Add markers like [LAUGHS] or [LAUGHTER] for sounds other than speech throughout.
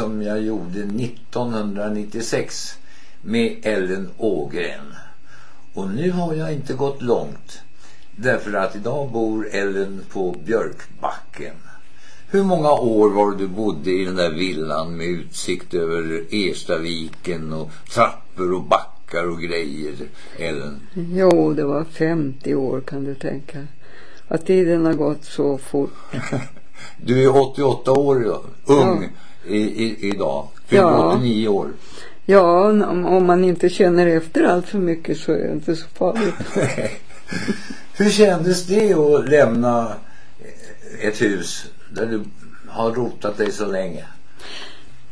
som jag gjorde 1996 med Ellen Ågren. Och nu har jag inte gått långt. Därför att idag bor Ellen på Björkbacken. Hur många år var du bodde i den där villan med utsikt över Erstaviken och trappor och backar och grejer, Ellen? Jo, det var 50 år kan du tänka. Att tiden har gått så fort. [LAUGHS] du är 88 år ung ja. I, i, idag. Fyller ja. 89 år. Ja, om man inte känner efter allt för mycket så är det inte så farligt. [LAUGHS] [LAUGHS] Hur kändes det att lämna ett hus där du har rotat dig så länge?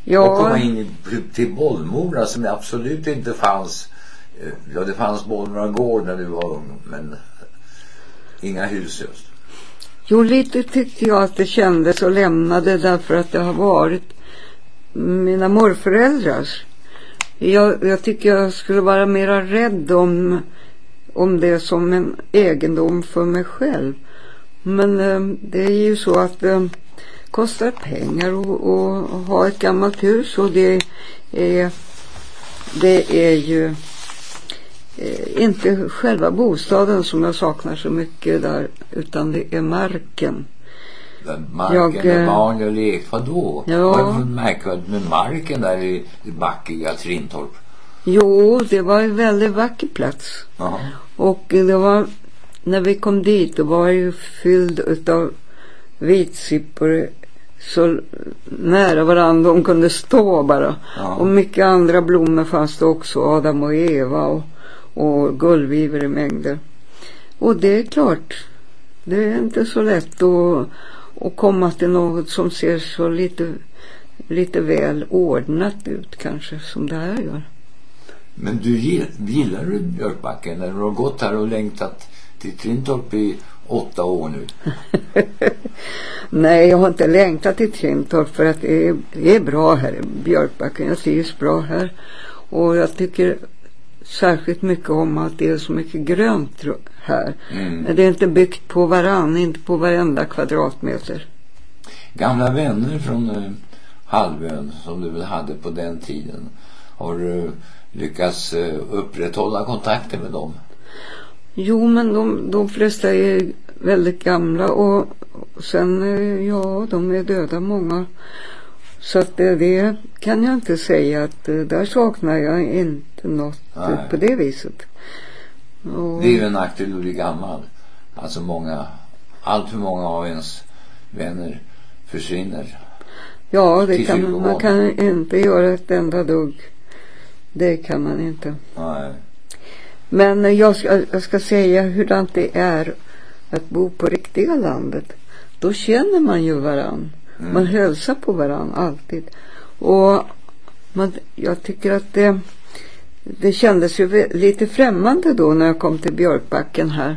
Ja. Och komma in till Bollmora som absolut inte fanns. Eh, ja, det fanns Bollmora gård när du var ung, men inga hus just. Jo, lite tyckte jag att det kändes och lämnade därför att det har varit mina morföräldrars. Jag, jag tycker jag skulle vara mera rädd om, om det som en egendom för mig själv. Men eh, det är ju så att det eh, kostar pengar att ha ett gammalt hus och det är, det är ju eh, inte själva bostaden som jag saknar så mycket där utan det är marken. Marken jag, med barn och lek, vadå? Ja. Vad är det märkvärdigt med marken där i det backiga Trintorp? Jo, det var en väldigt vacker plats. Aha. Och det var när vi kom dit då var det ju fylld utav vitsippor så nära varandra de kunde stå bara. Ja. Och mycket andra blommor fanns det också. Adam och Eva och, och gullviver i mängder. Och det är klart, det är inte så lätt att, att komma till något som ser så lite, lite väl ordnat ut kanske som det här gör. Men du gillar du Björkbacken när du har gått här och längtat till Trintorp i åtta år nu? [LAUGHS] Nej, jag har inte längtat till Trintorp för att det är, det är bra här i Björkbacken. Jag trivs bra här. Och jag tycker särskilt mycket om att det är så mycket grönt här. Mm. Det är inte byggt på varann, inte på varenda kvadratmeter. Gamla vänner från uh, halvön som du väl hade på den tiden. Har du lyckats uh, upprätthålla kontakten med dem? Jo, men de, de flesta är väldigt gamla och sen, eh, ja, de är döda många. Så att det, det kan jag inte säga att eh, där saknar jag inte något Nej. på det viset. Och... Det är ju en nackdel att bli gammal. Alltså många, allt för många av ens vänner försvinner. Ja, det kan man, man kan inte göra ett enda dugg. Det kan man inte. Nej. Men jag ska, jag ska säga hurdant det är att bo på riktiga landet. Då känner man ju varann. Mm. Man hälsar på varann alltid. Och man, jag tycker att det, det kändes ju lite främmande då när jag kom till Björkbacken här.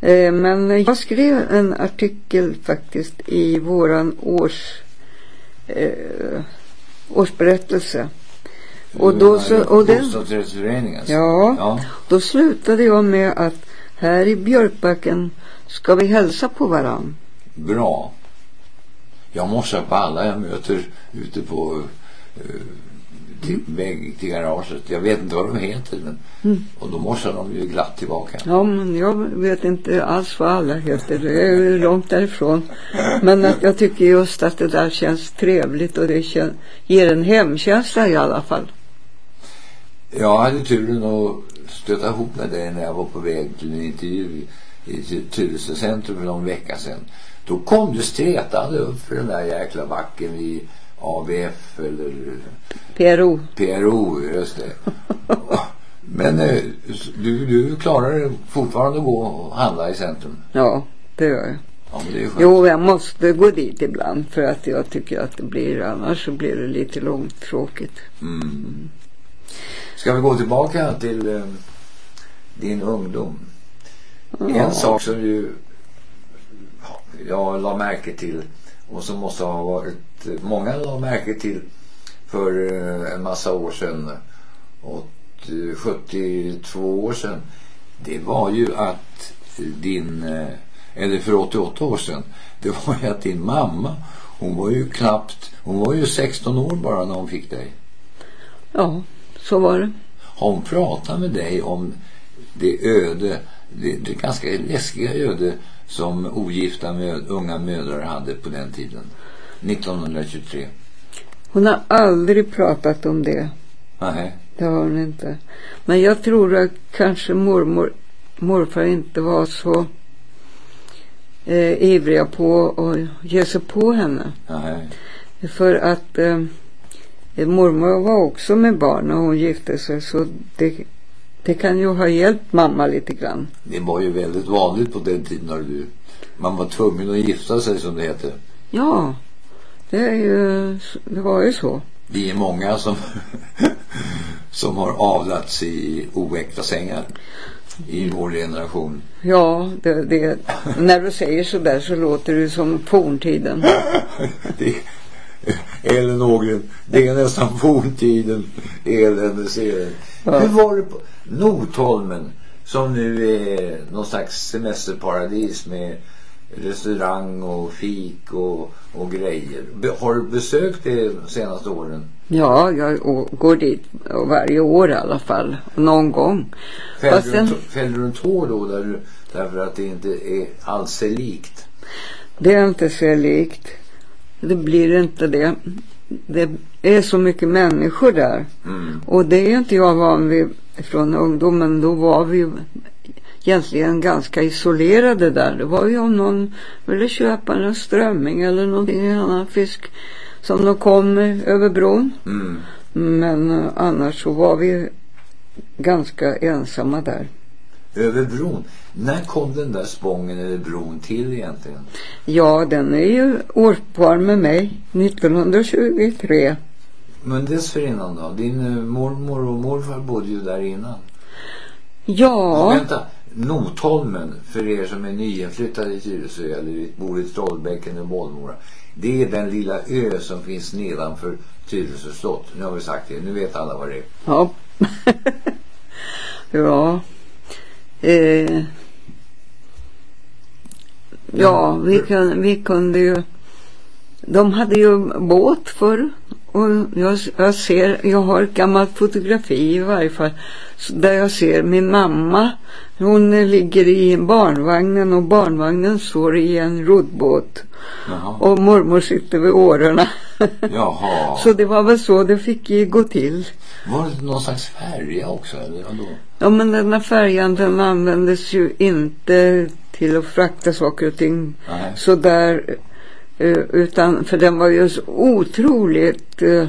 Eh, men jag skrev en artikel faktiskt i våran års, eh, årsberättelse och då så, och den, ja, ja, då slutade jag med att här i Björkbacken ska vi hälsa på varann. Bra. Jag morsar på alla jag möter ute på uh, till, väg till garaget. Jag vet inte vad de heter men mm. och då morsar de ju glatt tillbaka. Ja men jag vet inte alls vad alla heter. Det är långt därifrån. Men att jag tycker just att det där känns trevligt och det kän, ger en hemkänsla i alla fall. Jag hade turen att stöta ihop med dig när jag var på väg till en intervju i Tyresö centrum för någon vecka sedan. Då kom du stretande upp för den där jäkla backen i ABF eller PRO. PRO, just det. Men eh, du, du klarar fortfarande att gå och handla i centrum? Ja, det gör jag. Ja, men det är jo, jag måste gå dit ibland för att jag tycker att det blir, annars så blir det lite långtråkigt. Mm. Mm. Ska vi gå tillbaka till eh, din ungdom? Ja. En sak som du jag la märke till och som måste ha varit många la märke till för eh, en massa år sedan och 72 år sedan det var ju att din eh, eller för 88 år sedan det var ju att din mamma Hon var ju knappt, hon var ju 16 år bara när hon fick dig. Ja, så var det. Har hon pratat med dig om det öde, det, det ganska läskiga öde som ogifta med, unga mödrar hade på den tiden? 1923. Hon har aldrig pratat om det. Nej. Det har hon inte. Men jag tror att kanske mormor, morfar inte var så eh, ivriga på att ge sig på henne. Nej. För att eh, mormor var också med barn när hon gifte sig. Så det, det kan ju ha hjälpt mamma lite grann. Det var ju väldigt vanligt på den tiden när du, man var tvungen att gifta sig som det heter. Ja, det, är ju, det var ju så. Vi är många som, [LAUGHS] som har avlats i oäkta sängar i vår generation. Ja, det, det, när du säger så där så låter det som forntiden. [LAUGHS] det, [LAUGHS] Ellen Ågren, det är nästan [LAUGHS] forntiden eländesserien. Ja. Hur var det på Notholmen som nu är någon slags semesterparadis med restaurang och fik och, och grejer. Be, har du besökt det de senaste åren? Ja, jag går dit varje år i alla fall. Någon gång. Fällde, Fast du, en, sen- fällde du en tår då där du, därför att det inte är alls sig likt? Det är inte så likt. Det blir inte det. Det är så mycket människor där. Mm. Och det är inte jag van vid från ungdomen. Då var vi egentligen ganska isolerade där. Det var ju om någon ville köpa en strömming eller någonting annan fisk som de kom över bron. Mm. Men eh, annars så var vi ganska ensamma där. Över bron. När kom den där spången eller bron till egentligen? Ja, den är ju årspar med mig. 1923. Men dessförinnan då? Din eh, mormor och morfar bodde ju där innan. Ja, Vänta, Notholmen för er som är nyinflyttade i Tyresö eller bor i Trollbäcken och Bollmora. Det är den lilla ö som finns nedanför Tyresö slott. Nu har vi sagt det, nu vet alla vad det är. ja. [LAUGHS] ja. Eh. Ja, vi, kun, vi kunde ju. De hade ju båt förr. Och jag, jag ser, jag har ett gammalt fotografi i varje fall. Där jag ser min mamma. Hon ligger i barnvagnen och barnvagnen står i en roddbåt. Jaha. Och mormor sitter vid årorna. Jaha. [LAUGHS] Så det var väl så det fick ju gå till. Var det någon slags färja också eller vadå? Ja men den här färjan den användes ju inte till att frakta saker och ting Nej. så där eh, utan för den var ju så otroligt eh,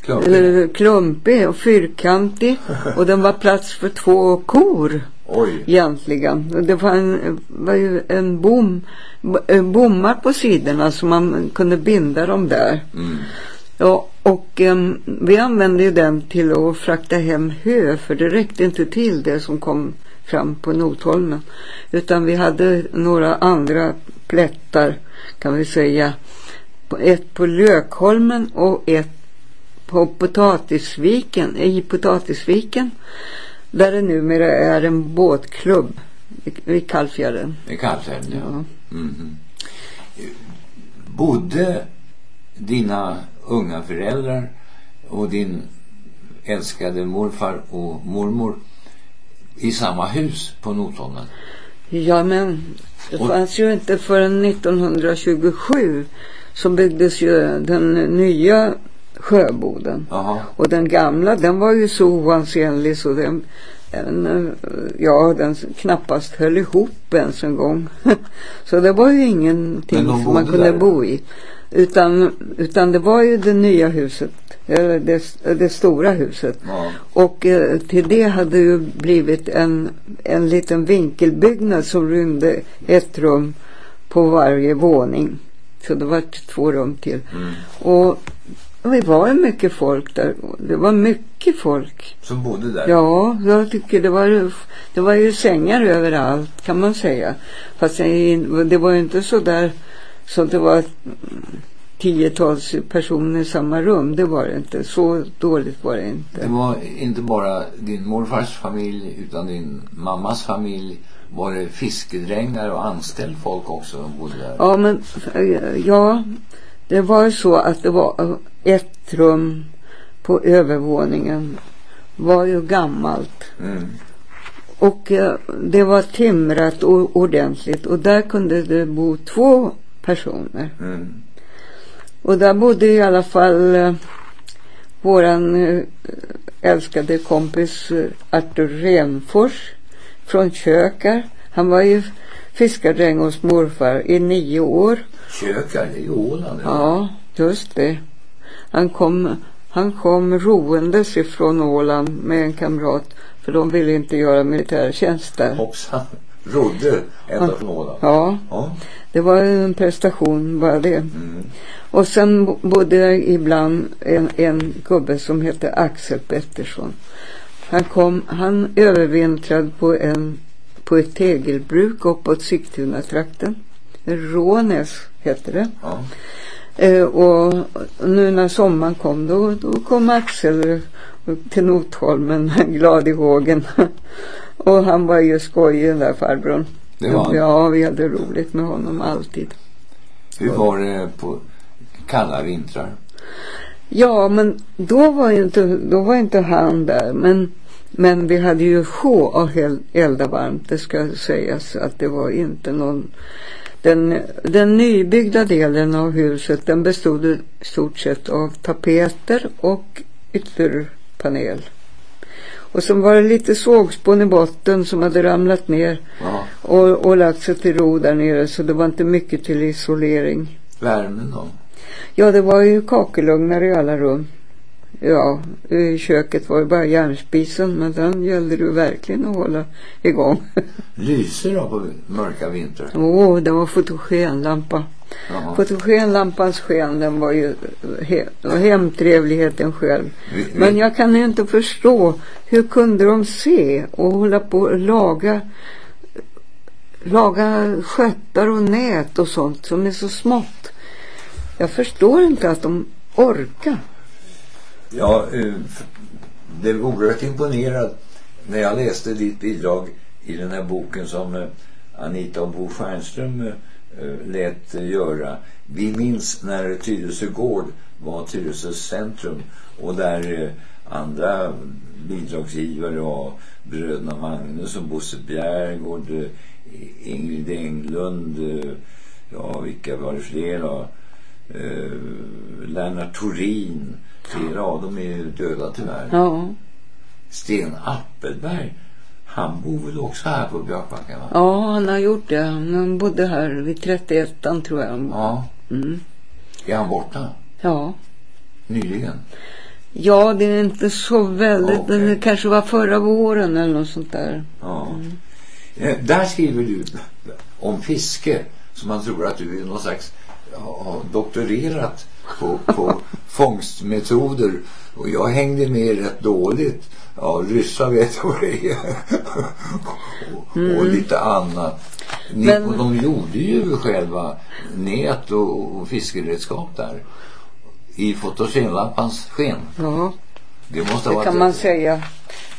Klumpig. eh, klumpig och fyrkantig [LAUGHS] och den var plats för två kor Oj. egentligen. Det var, en, var ju en bom, bommar på sidorna så man kunde binda dem där. Mm. Ja, och em, vi använde ju den till att frakta hem hö för det räckte inte till det som kom fram på Notholmen. Utan vi hade några andra plättar kan vi säga. Ett på Lökholmen och ett på Potatisviken, i Potatisviken. Där det numera är en båtklubb vid- vid Kallfjärden. Kanske är det. Ja. Mhm. Bodde dina unga föräldrar och din älskade morfar och mormor i samma hus på Notholmen? Ja men det Och- fanns ju inte förrän 1927 så byggdes ju den nya sjöboden. Jaha. Och den gamla den var ju så oansenlig så den, den, ja, den knappast höll ihop ens en gång. [LAUGHS] så det var ju ingenting som man kunde där? bo i. Utan, utan det var ju det nya huset, eller det, det stora huset. Ja. Och eh, till det hade ju blivit en, en liten vinkelbyggnad som rymde ett rum på varje våning. Så det var två rum till. Mm. Och det var ju mycket folk där. Det var mycket folk. Som bodde där? Ja, jag tycker det var, det var ju sängar överallt kan man säga. Fast det det var ju inte så där så det var tiotals personer i samma rum. Det var det inte. Så dåligt var det Det inte. var inte bara din morfars familj utan din mammas familj. Var det fiskedrängar och anställd folk också som bodde där? Ja, men ja, Det var så att det var ett rum på övervåningen var ju gammalt. Mm. Och eh, det var timrat o- ordentligt och där kunde det bo två personer. Mm. Och där bodde i alla fall eh, våran eh, älskade kompis eh, Artur Renfors från Kökar. Han var ju fiskardräng hos morfar i nio år. Kökar, det är ju Åland. Ja, just det. Han kom, han kom roendes ifrån Åland med en kamrat för de ville inte göra militärtjänst där. Hoppsan. Rodde ända från Åland. Ja, Ja. det var en prestation bara det. Mm. Och sen bo- bodde ibland en, en gubbe som hette Axel Pettersson. Han kom, han övervintrade på en på ett tegelbruk uppåt Sigtuna-trakten. Rånäs hette det. Ja. Eh, och nu när sommaren kom då, då kom Axel till Notholmen [LAUGHS] glad i hågen. Och han var ju skojig den där farbrorn. Det var han. Ja, vi hade roligt med honom alltid. Hur var det på kalla vintrar? Ja, men då var ju inte, då var inte han där. Men, men vi hade ju sjå el- elda varmt. Det ska sägas att det var inte någon den, den nybyggda delen av huset den bestod i stort sett av tapeter och ytterpanel. Och så var det lite sågspån i botten som hade ramlat ner Ja. och, och lagt sig till ro där nere så det var inte mycket till isolering. Värmen då? Ja, det var ju kakelugnar i alla rum. Ja, i köket var det bara järnspisen men den gällde det verkligen att hålla igång. [LAUGHS] Lyser då på mörka vintrar? Åh, oh, det var fotogenlampa. Jaha. Fotogenlampans sken, den var ju he, hemtrevligheten själv. Vi, vi, Men jag kan ju inte förstå, hur kunde de se och hålla på och laga laga sköttar och nät och sånt som är så smått. Jag förstår inte att de orkar. Ja, eh, det blev oerhört imponerad när jag läste ditt bidrag i den här boken som eh, Anita och Bo Stjernström eh, lät göra. Vi minns när Tyresö gård var Tyresös centrum och där andra bidragsgivare var bröderna Magnus och Bosse Bjergård, eh, Ingrid Englund, eh, ja vilka var det fler då? Eh, Lennart Torin, flera av dem är ju döda tyvärr. Ja, Sten Appelberg, han bor väl också här på Björkbacka va? ja han har gjort det. Han bodde här vid 31 tror jag. Ja. Mm. Är han borta? Ja. Nyligen? Ja, det är inte så väldigt. Okej. Det kanske var förra våren eller något sånt där. Ja. Eh, Där skriver du om fiske som man tror att du är någon slags har doktorerat på, på [LAUGHS] fångstmetoder och jag hängde med rätt dåligt. Ja, ryssar vet vad det är. [LAUGHS] och, och lite annat. Ni, Men- och de gjorde ju själva nät och, och fiskeredskap där. I fotogenlampans sken. Ja, Det måste det kan man säga.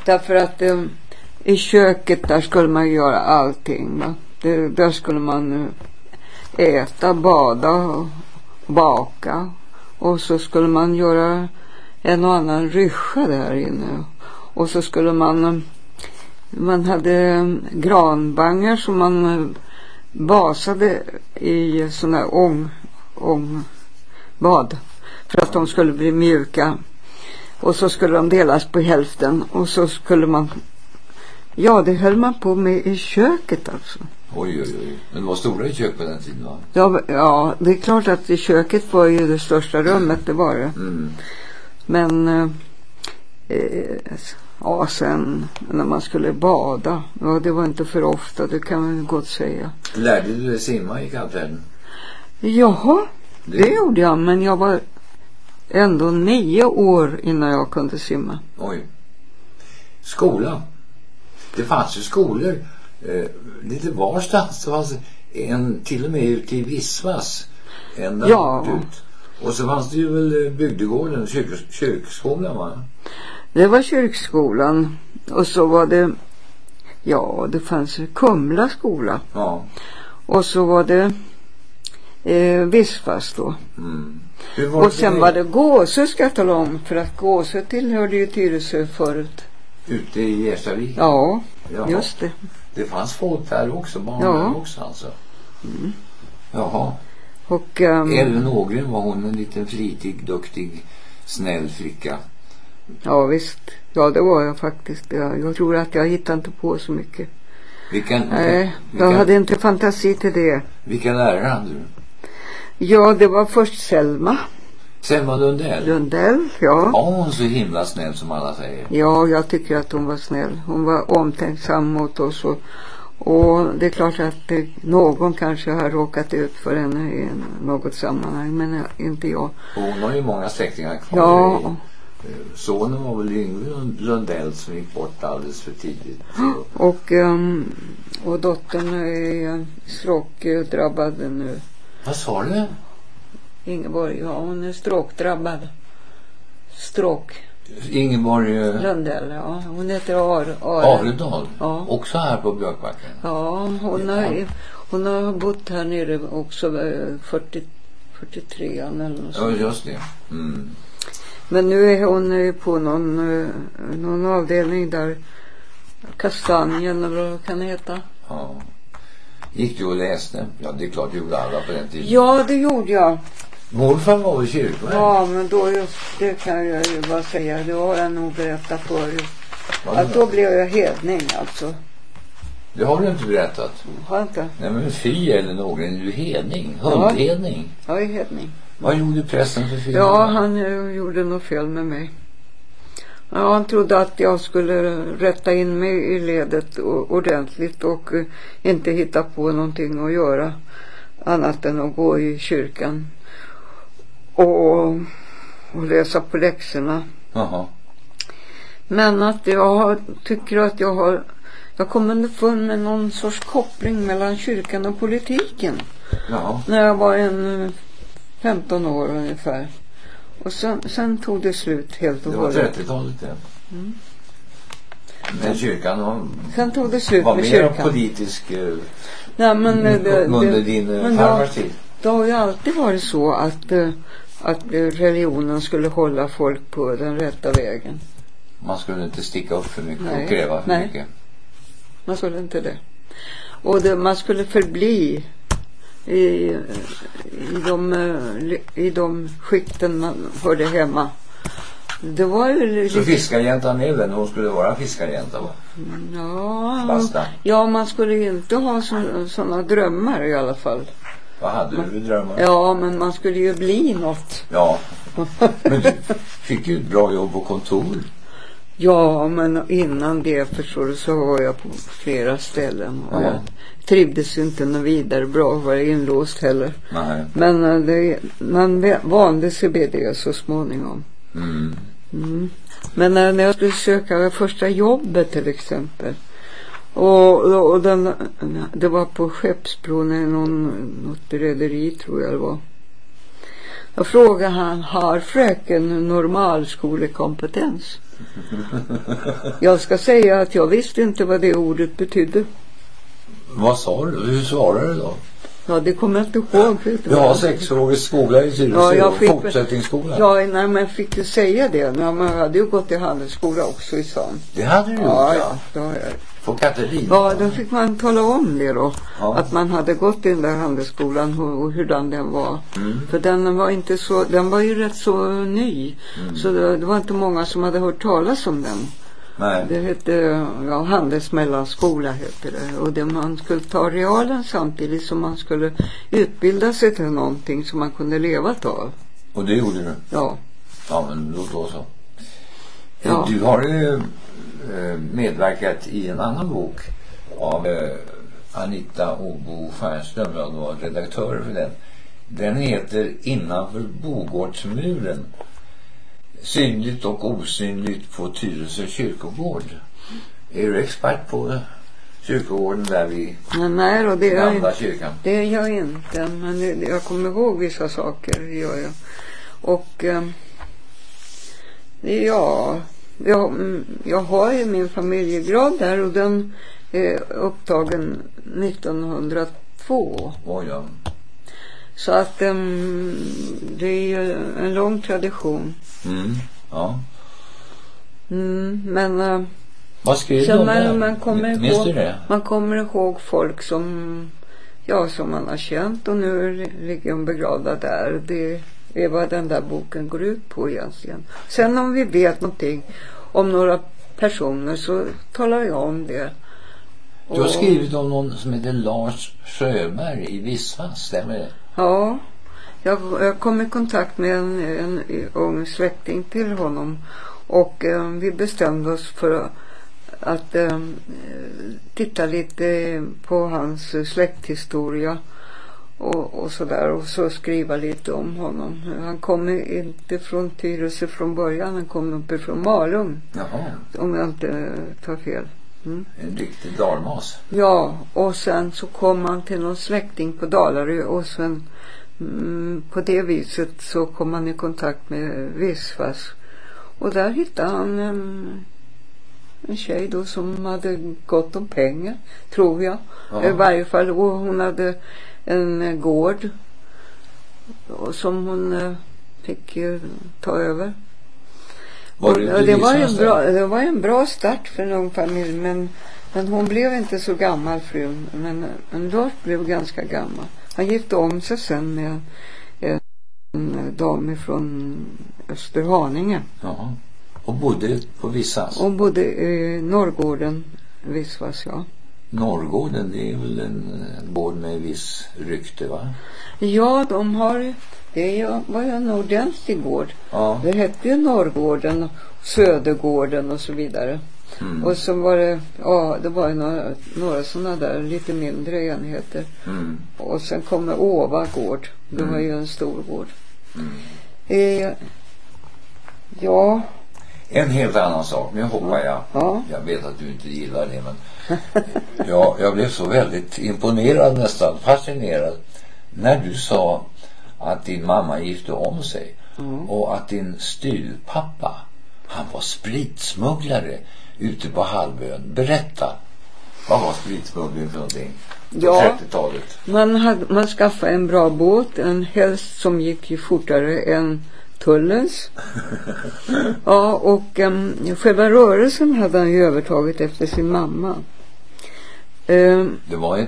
Därför att eh, i köket där skulle man göra allting. Va? Det, där skulle man eh, äta, bada och baka. Och så skulle man göra en och annan ryscha där inne. Och så skulle man eh, man hade granbangar som man basade i sådana ång, ångbad för att de skulle bli mjuka. Och så skulle de delas på hälften och så skulle man Ja, det höll man på med i köket alltså. Oj, oj, oj. Men det var stora i kök på den tiden va? Ja, ja, det är klart att i köket var ju det största rummet, det var det. Mm. Men eh, eh, ja, sen när man skulle bada, ja det var inte för ofta, det kan man gott säga. Lärde du dig simma i Kaptällen? Jaha, det gjorde jag, men jag var ändå nio år innan jag kunde simma. Oj. Skola. Det fanns ju skolor eh, lite varstans. Det fanns en till och med ute i Visvas. En där Ja. ut. Och så fanns det ju väl eh, bygdegården, kyrk, kyrkskolan va? Det var kyrkskolan och så var det, ja det fanns Kumla skola Ja. och så var det eh, Vispas då. Mm. Och sen var det Gåsö ska jag tala om för att Gåsö tillhörde ju Tyresö förut. Ute i Erstavik? Ja, Jaha. just det. Det fanns folk där också, barn Ja. där också alltså? Jaha. Och ehm, Ellen Ågren var hon en liten flitig, duktig, snäll flicka? ja visst. Ja det var jag faktiskt. Jag, jag tror att jag hittade inte på så mycket. Vilken, Nej, vilken, jag hade inte fantasi till det. vilken lärare hade du? Ja, det var först Selma Selma Lundell? Lundell. Ja. Var hon så himla snäll som alla säger? Ja, jag tycker att hon var snäll. Hon var omtänksam mot oss och, och det är klart att det, någon kanske har råkat ut för henne i något sammanhang, men inte jag. Och hon har ju många släktingar kvar. Ja, Sonen var väl Yngve Lund- Lundell som gick bort alldeles för tidigt. och, ehm, och dottern är stråkdrabbad nu. Vad sa du? Ingeborg, ja hon är stråkdrabbad. Stråk. Ingeborg eh, Lundell, ja. Hon heter Ar, Ar. Aredal? Ja. Också här på Björkbacken? Ja, hon har, hon har bott här nere också eh, 40, 43 eller något Ja, sånt. just det. Mm. Men nu är hon eh, på någon, eh, någon avdelning där Kastanjen eller vad kan det heta? Ja. Gick du och läste? Ja, det är klart det gjorde alla på den tiden. Ja, det gjorde jag. Morfar var väl kyrkvärd? Ja, men då just det kan jag ju bara säga. Det har jag nog berättat förut. Att då blev jag hedning alltså. Det har du inte berättat. Har inte? Nej men fy eller någon, är du hedning? Hundhedning? Jag är hedning. Vad gjorde prästen för fel? Ja, han eh, gjorde något fel med mig. Ja, han trodde att jag skulle rätta in mig i ledet ordentligt och eh, inte hitta på någonting att göra annat än att gå i kyrkan och, och läsa på läxorna. Jaha. Men att jag tycker att jag har jag kom underfund med någon sorts koppling mellan kyrkan och politiken Jaha. när jag var en eh, 15 år ungefär. Och sen, sen tog det slut helt och Det var hållet. 30-talet det. Mm. Men kyrkan var, Sen tog det slut var med mer kyrkan. politisk eh, Nej, men eh, det, under din eh, men tid. det har ju alltid varit så att, eh, att religionen skulle hålla folk på den rätta vägen. Man skulle inte sticka upp för mycket Nej. och kräva för Nej. mycket. Man skulle inte det. Och det, man skulle förbli i, i, de, eh, i de skikten man hörde hemma. Det var ju Så lite... fiskarjäntan är väl, hon skulle vara fiskarjänta va? Ja, ja, man skulle inte ha sådana drömmar i alla fall. Vad hade du för drömmar? Ja, men man skulle ju bli något. Ja. [LAUGHS] Men du fick ju ett bra jobb på kontor. Ja, men innan det förstår du så var jag på flera ställen. Och Ja. jag trivdes inte något vidare bra att vara inlåst heller. Nej. Men eh, det, man vande sig vid det så småningom. Mm. Mm. Men när, när jag skulle söka det första jobbet till exempel. Och, och, och den, det var på Skeppsbron i någon, något rederi tror jag det var. Jag frågade han, har fröken normalskolekompetens? [LAUGHS] Jag ska säga att jag visste inte vad det ordet betydde. Vad sa du? Hur svarade du då? Ja, det kommer jag inte ihåg. Du Du har sexårig skola i Tyresö Ja, fortsättningsskola. Ja, nej, men jag fick ju säga det. Men jag hade ju gått i handelsskola också i stan. Det hade du gjort Ja, ja. ja. Det har jag. På Katarina. Ja, då fick man tala om det då. Ja. Att man hade gått i den där handelsskolan och, hurdan den var. Mm. För den var inte så, den var ju rätt så ny. Mm. Så det, det var inte många som hade hört talas om den. Nej. Det hette, ja, handelsmellanskola hette det. Och det, man skulle ta realen samtidigt som man skulle utbilda sig till någonting som man kunde leva av. Och det gjorde du? Ja. Ja, men då, då så. Ja. Du har ju medverkat i en annan bok av eh, Anita Åbo Stjernström. Jag var redaktör för den. Den heter Innanför Bogårdsmuren. Synligt och osynligt på Tyresö kyrkogård. Är du expert på eh, kyrkogården där Men nej då, det är jag kyrkan? Det är jag inte, men det, jag kommer ihåg vissa saker, gör jag. Och eh, ja, jag, jag har ju min familjegrad där och den är upptagen 1902. Oj, ja. Så att um, det är ju en lång tradition. Mm. Ja. Mm, men uh, Vad skrev du om man, det? man, kommer Minns du ihåg, det? man kommer ihåg folk som, ja, som man har känt och nu ligger de begravda där. Det är vad den där boken går ut på egentligen. Sen om vi vet någonting om några personer så talar jag om det. Du har Och- skrivit om någon som heter Lars Sjöberg i Vissvans, stämmer det? Ja, jag, jag kom i kontakt med en, en ung släkting till honom och eh, vi bestämde oss för att eh, titta lite på hans släkthistoria och, och sådär och så skriva lite om honom. Han kommer inte från Tyresö från början, han kom uppifrån Malung Jaha, om jag inte tar fel. Mm. en riktig dalmas. Ja, och sen så kom han till någon släkting på Dalarö och sen mm, på det viset så kom han i kontakt med Visvas. Och där hittade han en, en tjej då som hade gott om pengar, tror jag. Ja. I varje fall, och hon hade en eh, gård som hon eh, fick ta över. Var du och det, var en bra, det var en bra start för en ung familj men, men hon blev inte så gammal frun. Men, men Lars blev ganska gammal. Han gifte om sig sen med en, en dam från Österhaninge. Jaha. Och bodde på Vissans? Hon bodde i Norrgården, Visvas ja. Norrgården, det är väl en gård med viss rykte va? Ja, de har, det var ju en ordentlig gård. Ja. Det hette ju Norrgården, Södergården och så vidare. Mm. Och så var det, ja det var ju några, några sådana där lite mindre enheter. Mm. Och sen kommer Åva gård. Det var ju en stor gård. Mm. Eh, ja, En helt annan sak, nu hoppar jag. ja. Jag vet att du inte gillar det men ja, jag blev så väldigt imponerad nästan, fascinerad när du sa att din mamma gifte om sig Mm. och att din styvpappa han var spritsmugglare ute på halvön. Berätta. Vad var spritsmuggling för någonting? Ja. 30-talet. Man, hade, man skaffade en bra båt, en helst som gick ju fortare än tullens. Ja, och um, själva rörelsen hade han ju övertagit efter sin mamma. Ehm, Det var eh,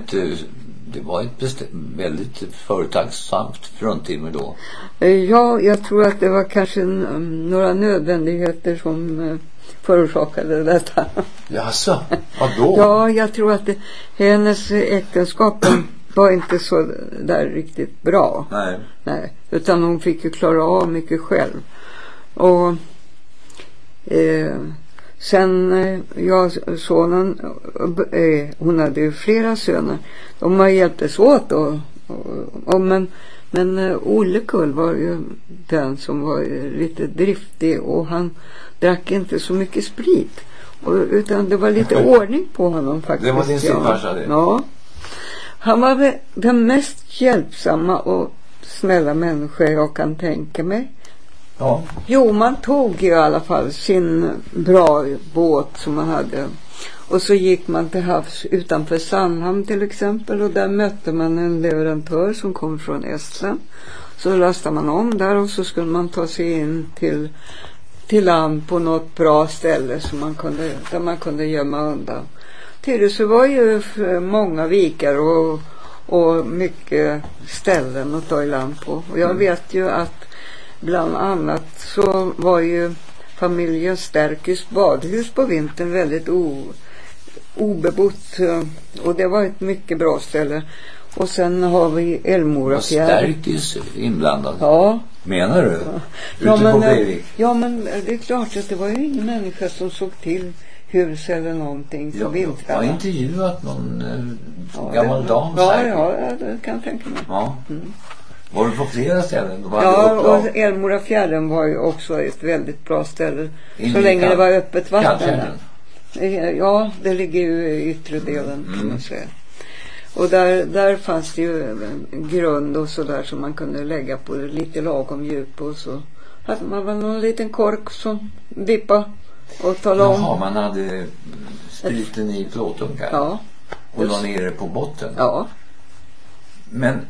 det var ett väldigt företagsamt fruntimmer då. Eh, Ja, jag tror att det var kanske mm, några nödvändigheter som eh, förorsakade detta. Jaså, vadå? Ja, jag tror att det, hennes äktenskap var inte så där riktigt bra. Nej. Nej, utan hon fick ju klara av mycket själv. Och eh, sen, eh, ja, sonen, eh, hon hade ju flera söner. De har hjälptes åt och, och, och men, men eh, Olle Kull var ju den som var eh, lite driftig och han drack inte så mycket sprit. Och, utan det var lite ordning på honom faktiskt. Det var din styvfarsa det? Ja. Han var den mest hjälpsamma och snälla människa jag kan tänka mig. Ja. Jo, man tog i alla fall sin bra båt som man hade. Och så gick man till havs utanför Sandhamn till exempel och där mötte man en leverantör som kom från Estland. Så lastade man om där och så skulle man ta sig in till, till land på något bra ställe som man kunde, där man kunde gömma undan. Tyresö var ju många vikar och, och mycket ställen att ta i land på. Och jag vet ju att bland annat så var ju familjen Stärkes badhus på vintern väldigt o, obebott. Och det var ett mycket bra ställe. Och sen har vi Var Älmorafjärd. Stärkis inblandad? Ja. Menar du? Ja Ute men, på ja men det är klart att det var ju ingen människa som såg till hus eller någonting på Jag, jag har vintrarna. intervjuat någon eh, Ja, gammal det- dam Ja, säkert. ja, det kan jag tänka mig. Ja. Mm. Var du på flera ställen? Ja, och Älmorafjärden var ju också ett väldigt bra ställe. In så länge det var öppet vatten. Kallfjärden? Eh, Ja, det ligger ju i yttre delen kan Mm. man säga. Och där, där fanns det ju grund och sådär som man kunde lägga på lite lagom djup och så hade man väl någon liten kork som vippa och Jaha, om. man hade spriten i plåtdunkar Ja, och la ner det på botten. ja. Men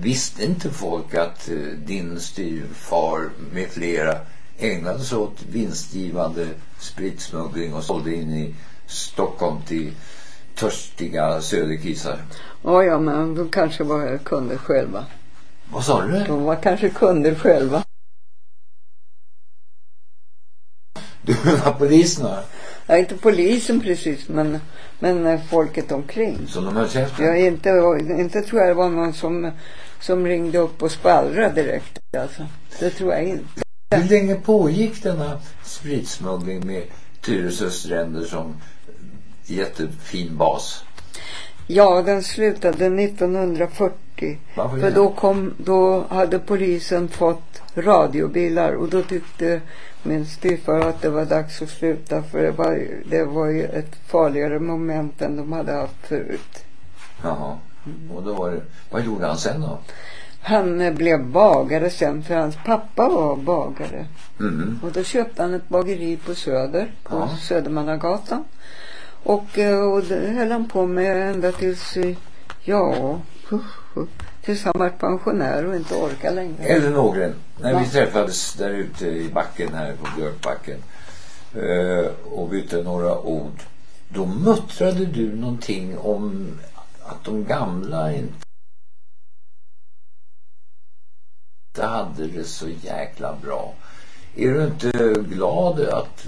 Visste inte folk att eh, din styvfar med flera ägnade sig åt vinstgivande spritsmuggling och sålde in i Stockholm till törstiga söderkisar? Ja, ja, men de kanske var kunder själva. Vad sa du? De var kanske kunder själva. Du menar poliserna? Ja, inte polisen precis, men, men eh, folket omkring. Som de höll käften? Jag inte, inte tror jag det var någon som, som ringde upp och skvallrade direkt. Alltså. Det tror jag inte. Hur länge pågick denna spritsmuggling med Tyresö stränder som jättefin bas? Ja, den slutade 1940. Varför För då, kom, då hade polisen fått radiobilar och då tyckte min styvfar att det var dags att sluta för det var, det var ju ett farligare moment än de hade haft förut. Jaha. Och då var det, vad gjorde han sen då? Han eh, blev bagare sen för hans pappa var bagare. Mm. Och då köpte han ett bageri på Söder, på Ja. Södermannagatan. Och, eh, och det höll han på med ända tills, eh, ja, tills han var pensionär och inte orkade längre. Ellen Ågren, när vi träffades där ute i backen här på Björkbacken eh, och bytte några ord. Då muttrade du någonting om att de gamla inte hade det så jäkla bra. Är du inte glad att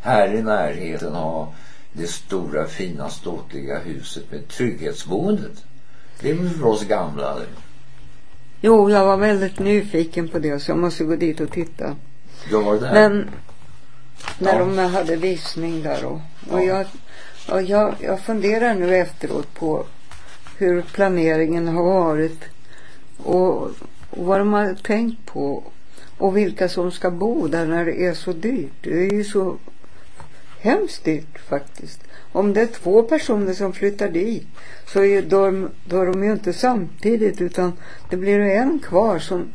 här i närheten ha det stora fina ståtliga huset med trygghetsboendet? Det är väl för oss gamla. Jo, jag var väldigt nyfiken på det så jag måste gå dit och titta. Du har varit där? Men när Ja. de hade visning där och, och Ja. jag, och jag, jag funderar nu efteråt på hur planeringen har varit och, och vad de har tänkt på och vilka som ska bo där när det är så dyrt. Det är ju så hemskt dyrt faktiskt. Om det är två personer som flyttar dit så är de, då är de ju inte samtidigt utan det blir ju en kvar som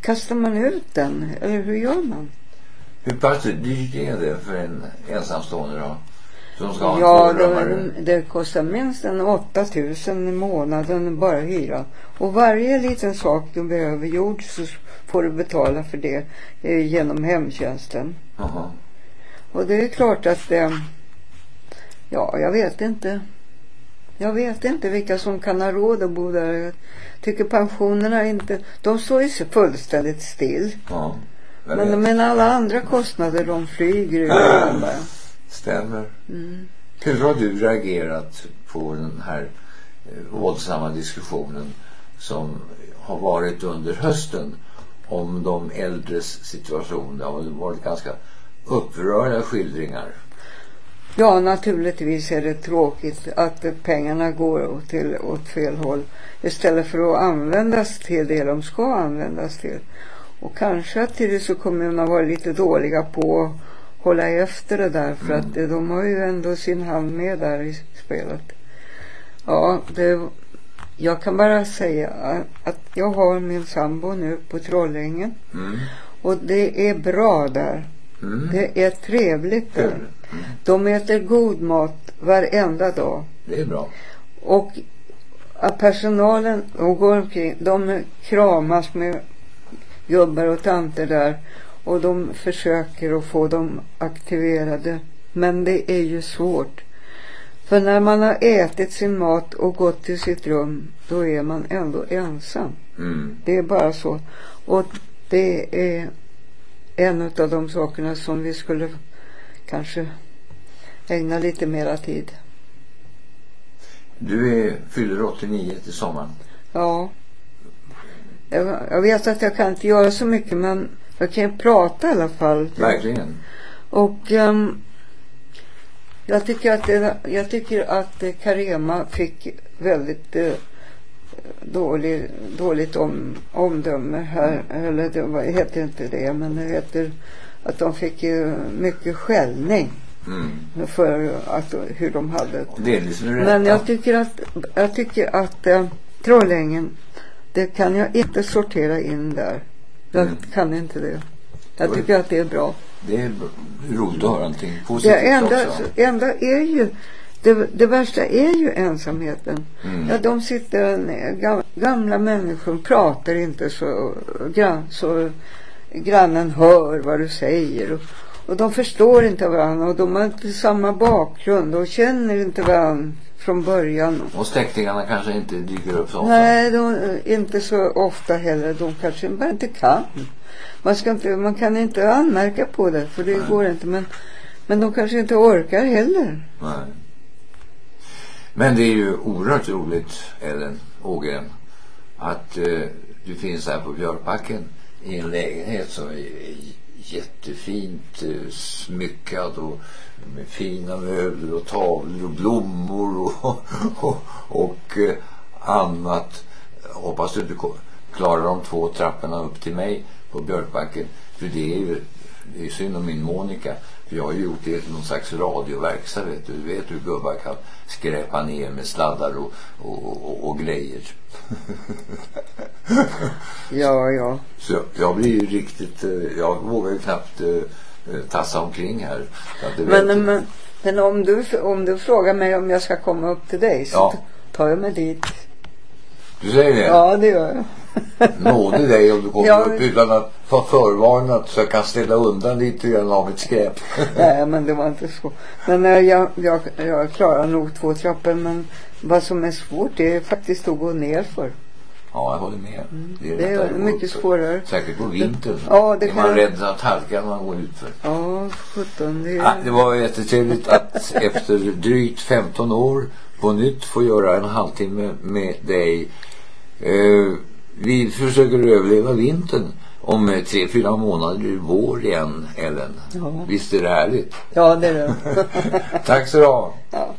kastar man ut den eller hur gör man? Hur pass dyrt är det för en ensamstående då? Som ska ha en Ja, tvårummare? det, det kostar minst en 8000 i månaden bara hyra. Och varje liten sak du behöver gjord så får du betala för det eh, genom hemtjänsten. Jaha. Och det är klart att eh, ja, jag vet inte. Jag vet inte vilka som kan ha råd att bo där. Jag tycker pensionerna inte, de står ju fullständigt still. Ja. Men, men alla andra kostnader de flyger bara. [CLEARS THROAT] Stämmer. Mm. Hur har du reagerat på den här eh, våldsamma diskussionen som har varit under hösten om de äldres situation? Det har varit ganska upprörda skildringar. Ja, naturligtvis är det tråkigt att pengarna går till, åt fel håll istället för att användas till det de ska användas till. Och kanske att Tyresö kommun har varit lite dåliga på att hålla efter det där för att eh, de har ju ändå sin hand med där i spelet. Ja, det, jag kan bara säga att- att jag har min sambo nu på Trollhängen Mm. och det är bra där. Mm. Det är trevligt där. Mm. De äter god mat varenda dag. Det är bra. Och personalen, de går omkring, de kramas med gubbar och tanter där. Och de försöker att få dem aktiverade. Men det är ju svårt. För när man har ätit sin mat och gått till sitt rum, då är man ändå ensam. Mm. Det är bara så. Och det är en av de sakerna som vi skulle kanske ägna lite mera tid. Du är, fyller 89 till sommaren. Ja. Jag, jag vet att jag kan inte göra så mycket men jag kan ju prata i alla fall. Verkligen. Och ehm, jag tycker att jag tycker att Carema fick väldigt eh, dålig, dåligt om, omdöme här. Eller det var, heter inte det men det heter att de fick ju mycket skällning Mm. för att, hur de hade Delvis. Men jag tycker att, jag tycker att eh, Trollhängen, det kan jag inte sortera in där. Jag Mm. kan inte det. Jag tycker att det är bra. Det är roligt att höra någonting positivt Det enda, också. enda är ju det, det värsta är ju ensamheten. Mm. Ja, de sitter Gamla människor pratar inte så, grann, så grannen hör vad du säger. Och, och de förstår inte varandra och de har inte samma bakgrund och känner inte varandra från början. Och släktingarna kanske inte dyker upp så ofta. Nej, de, inte så ofta heller. De kanske bara inte kan. Man, ska inte, man kan inte anmärka på det för det Nej. går inte. Men, men de kanske inte orkar heller. Nej. Men det är ju oerhört roligt, Ellen Ågren, att eh, du finns här på Björkbacken i en lägenhet som är jättefint eh, smyckad och med fina möbler och tavlor och blommor och, [LAUGHS] och, och eh, annat. Hoppas du inte klarar de två trapporna upp till mig på Björkbacken. För det är ju det är synd om min Monica. Jag har ju gjort det till någon slags radioverkstad vet du. Vet hur gubbar kan skräpa ner med sladdar och, och, och, och grejer. [LAUGHS] Ja, ja. Så jag, blir ju riktigt, eh, jag vågar ju knappt eh, tassa omkring här. Vet. Men, men, men om, du, om du frågar mig om jag ska komma upp till dig så Ja. tar jag mig dit. Du säger det? Ja, det gör jag. Nåde dig om du kommer Ja. upp utan att vara förvarnad så jag kan ställa undan lite grann av mitt skräp. [LAUGHS] Nej, men det var inte så. Men eh, jag, jag, jag klarar nog två trappor. Men vad som är svårt det är faktiskt att gå ner för. Ja, jag håller med. Det är, Mm. Det är att gå mycket svårare. Säkert på vintern. Ja, det är man rädd att halka när man går utför. Ja, sjutton. Det Ja, är... det var jättetrevligt att efter drygt 15 år på nytt få göra en halvtimme med dig. Eh, vi försöker överleva vintern. Om eh, tre, fyra månader är vår igen, Ellen. Ja. Visst är det härligt? Ja, det är det. [LAUGHS] Tack så du ha. ja.